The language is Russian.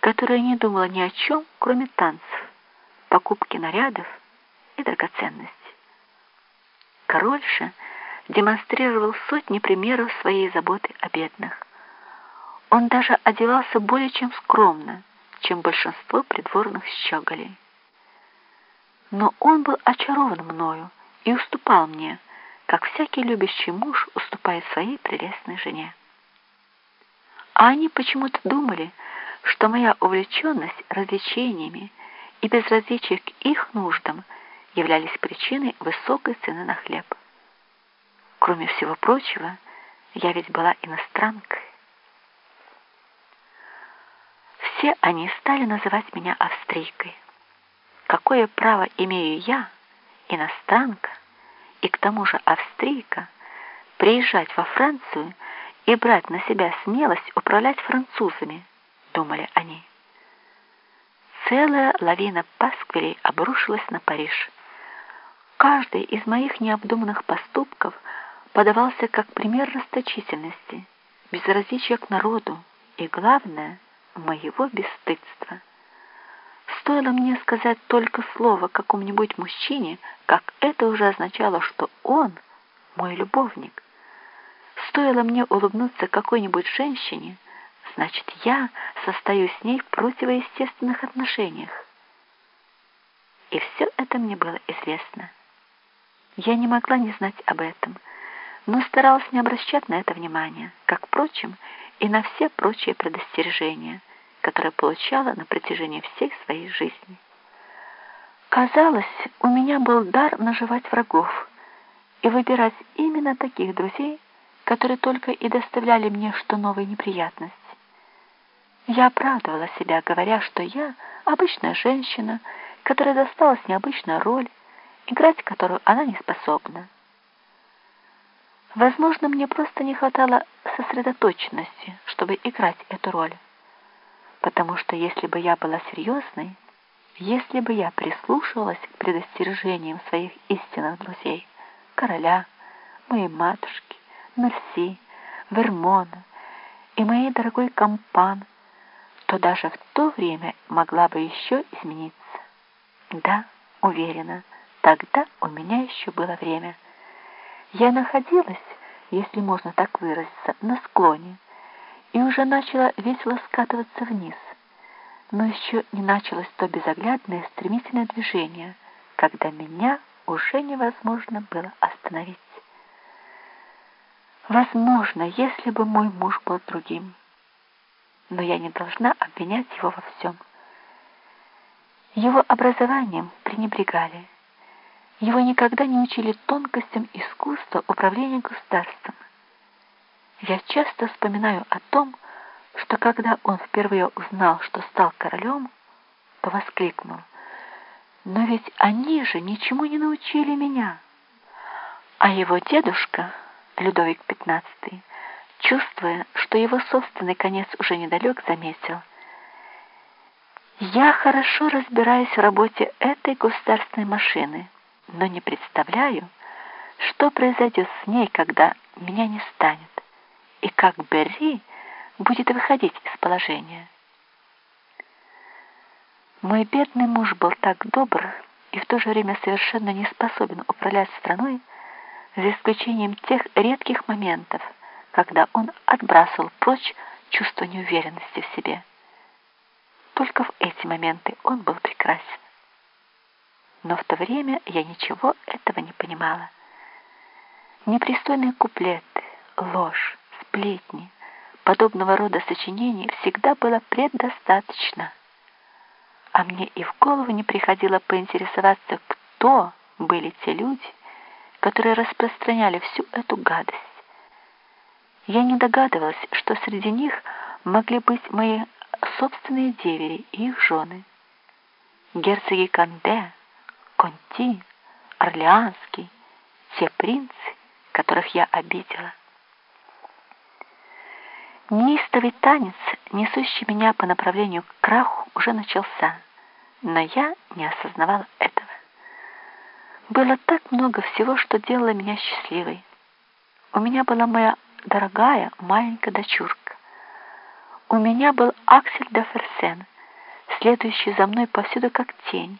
которая не думала ни о чем, кроме танцев, покупки нарядов и драгоценностей. Король же демонстрировал сотни примеров своей заботы о бедных. Он даже одевался более чем скромно, чем большинство придворных щеголей. Но он был очарован мною и уступал мне, как всякий любящий муж уступает своей прелестной жене. А они почему-то думали, что моя увлеченность развлечениями и безразличие к их нуждам являлись причиной высокой цены на хлеб. Кроме всего прочего, я ведь была иностранкой. Все они стали называть меня австрийкой. Какое право имею я, иностранка, и к тому же австрийка, приезжать во Францию и брать на себя смелость управлять французами, думали они. Целая лавина пасквилей обрушилась на Париж. Каждый из моих необдуманных поступков подавался как пример расточительности, безразличия к народу и, главное, моего бесстыдства. Стоило мне сказать только слово какому-нибудь мужчине, как это уже означало, что он мой любовник. Стоило мне улыбнуться какой-нибудь женщине, значит, я состою с ней в противоестественных отношениях. И все это мне было известно. Я не могла не знать об этом, но старалась не обращать на это внимания, как, впрочем, и на все прочие предостережения, которые получала на протяжении всей своей жизни. Казалось, у меня был дар наживать врагов и выбирать именно таких друзей, которые только и доставляли мне что новые неприятности. Я оправдывала себя, говоря, что я обычная женщина, которая досталась необычная роль, играть которую она не способна. Возможно, мне просто не хватало сосредоточенности, чтобы играть эту роль. Потому что если бы я была серьезной, если бы я прислушивалась к предостережениям своих истинных друзей, короля, моей матушки, Мерси, Вермона и моей дорогой компан, то даже в то время могла бы еще измениться. Да, уверена, тогда у меня еще было время. Я находилась, если можно так выразиться, на склоне, и уже начала весело скатываться вниз. Но еще не началось то безоглядное стремительное движение, когда меня уже невозможно было остановить. Возможно, если бы мой муж был другим, но я не должна обвинять его во всем. Его образованием пренебрегали. Его никогда не учили тонкостям искусства управления государством. Я часто вспоминаю о том, что когда он впервые узнал, что стал королем, то воскликнул, «Но ведь они же ничему не научили меня». А его дедушка, Людовик XV, чувствуя, что его собственный конец уже недалек, заметил, «Я хорошо разбираюсь в работе этой государственной машины, но не представляю, что произойдет с ней, когда меня не станет» и как Берри будет выходить из положения. Мой бедный муж был так добр и в то же время совершенно не способен управлять страной, за исключением тех редких моментов, когда он отбрасывал прочь чувство неуверенности в себе. Только в эти моменты он был прекрасен. Но в то время я ничего этого не понимала. Непристойные куплеты, ложь, сплетни, подобного рода сочинений всегда было предостаточно. А мне и в голову не приходило поинтересоваться, кто были те люди, которые распространяли всю эту гадость. Я не догадывалась, что среди них могли быть мои собственные девери и их жены. Герцоги Канде, Конти, Орлеанский, те принцы, которых я обидела. Неистовый танец, несущий меня по направлению к краху, уже начался, но я не осознавала этого. Было так много всего, что делало меня счастливой. У меня была моя дорогая маленькая дочурка. У меня был Аксель де Ферсен, следующий за мной повсюду как тень.